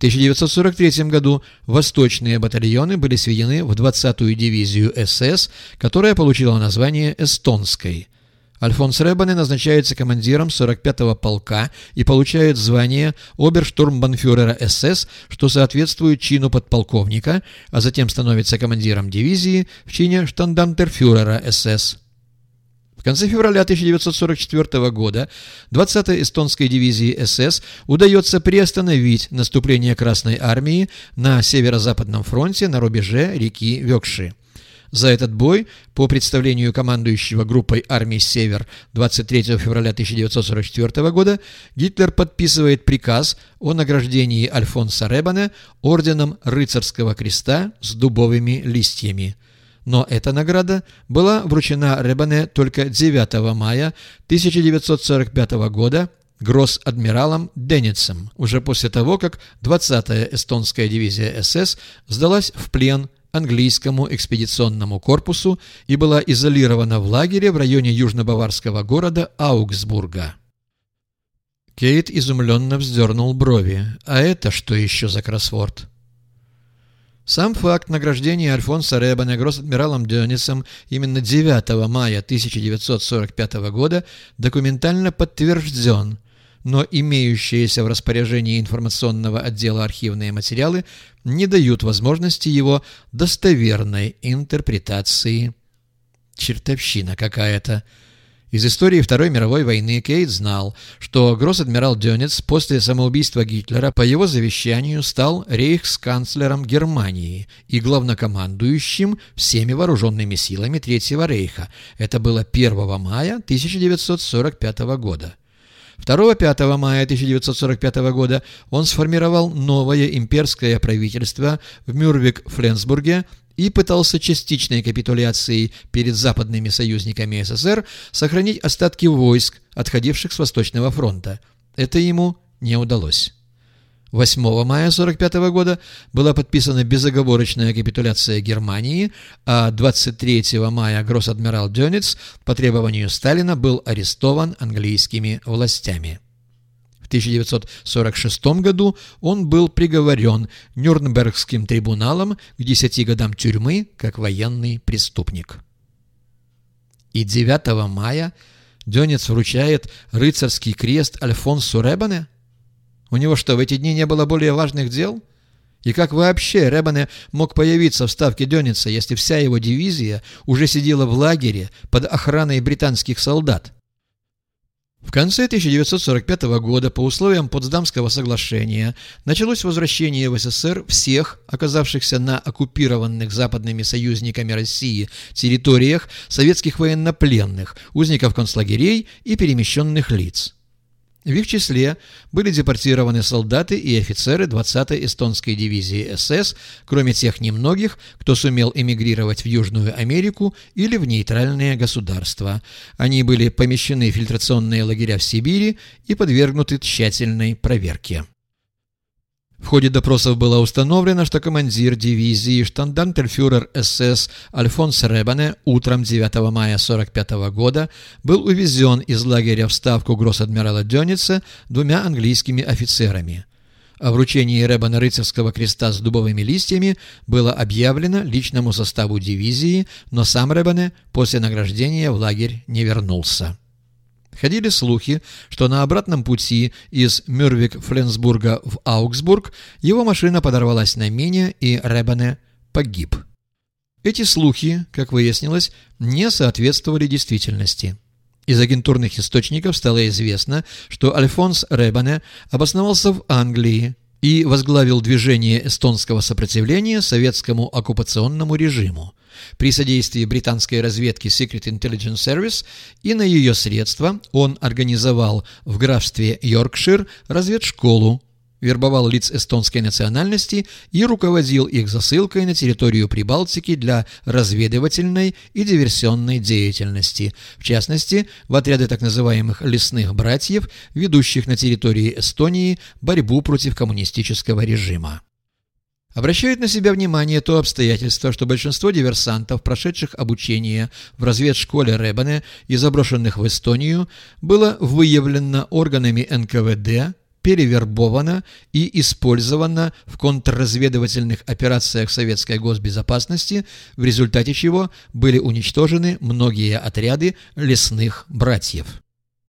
1943 году восточные батальоны были сведены в 20-ю дивизию СС, которая получила название «Эстонской». Альфонс Ребане назначается командиром 45-го полка и получает звание оберштурмбанфюрера СС, что соответствует чину подполковника, а затем становится командиром дивизии в чине штандантерфюрера СС. В конце февраля 1944 года 20-й эстонской дивизии СС удается приостановить наступление Красной Армии на Северо-Западном фронте на рубеже реки Векши. За этот бой, по представлению командующего группой армий «Север» 23 февраля 1944 года, Гитлер подписывает приказ о награждении Альфонса Ребана орденом рыцарского креста с дубовыми листьями. Но эта награда была вручена Ребане только 9 мая 1945 года гросс-адмиралом Денницем, уже после того, как 20-я эстонская дивизия СС сдалась в плен английскому экспедиционному корпусу и была изолирована в лагере в районе южно-баварского города Аугсбурга. Кейт изумленно вздернул брови. «А это что еще за кроссворд?» Сам факт награждения Альфонса Ребана гросс-адмиралом Дёнисом именно 9 мая 1945 года документально подтвержден – но имеющиеся в распоряжении информационного отдела архивные материалы не дают возможности его достоверной интерпретации. Чертовщина какая-то. Из истории Второй мировой войны Кейт знал, что гросс-адмирал Дёнец после самоубийства Гитлера по его завещанию стал рейхсканцлером Германии и главнокомандующим всеми вооруженными силами Третьего рейха. Это было 1 мая 1945 года. 2-5 мая 1945 года он сформировал новое имперское правительство в Мюрвик-Фленсбурге и пытался частичной капитуляцией перед западными союзниками СССР сохранить остатки войск, отходивших с Восточного фронта. Это ему не удалось. 8 мая 1945 года была подписана безоговорочная капитуляция Германии, а 23 мая гросс-адмирал Дёнец по требованию Сталина был арестован английскими властями. В 1946 году он был приговорен Нюрнбергским трибуналом к 10 годам тюрьмы как военный преступник. И 9 мая Дёнец вручает рыцарский крест Альфонсу Ребане – у него что, в эти дни не было более важных дел? И как вообще Ребане мог появиться в ставке Дёница, если вся его дивизия уже сидела в лагере под охраной британских солдат? В конце 1945 года по условиям Потсдамского соглашения началось возвращение в СССР всех оказавшихся на оккупированных западными союзниками России территориях советских военнопленных, узников концлагерей и перемещенных лиц. В их числе были депортированы солдаты и офицеры 20-й эстонской дивизии СС, кроме тех немногих, кто сумел эмигрировать в Южную Америку или в нейтральные государства. Они были помещены в фильтрационные лагеря в Сибири и подвергнуты тщательной проверке. В ходе допросов было установлено, что командир дивизии штандартенфюрер СС Альфонс Ребане утром 9 мая 1945 года был увезен из лагеря в ставку гросс-адмирала Дёница двумя английскими офицерами. О вручении Ребана рыцарского креста с дубовыми листьями было объявлено личному составу дивизии, но сам Ребане после награждения в лагерь не вернулся. Ходили слухи, что на обратном пути из Мюрвик-Фленсбурга в Аугсбург его машина подорвалась на мине и Ребане погиб. Эти слухи, как выяснилось, не соответствовали действительности. Из агентурных источников стало известно, что Альфонс Ребане обосновался в Англии и возглавил движение эстонского сопротивления советскому оккупационному режиму при содействии британской разведки Secret Intelligence Service и на ее средства он организовал в графстве Йоркшир разведшколу, вербовал лиц эстонской национальности и руководил их засылкой на территорию Прибалтики для разведывательной и диверсионной деятельности, в частности, в отряды так называемых «лесных братьев», ведущих на территории Эстонии борьбу против коммунистического режима. Обращает на себя внимание то обстоятельство, что большинство диверсантов, прошедших обучение в разведшколе Ребане и заброшенных в Эстонию, было выявлено органами НКВД, перевербовано и использовано в контрразведывательных операциях советской госбезопасности, в результате чего были уничтожены многие отряды лесных братьев.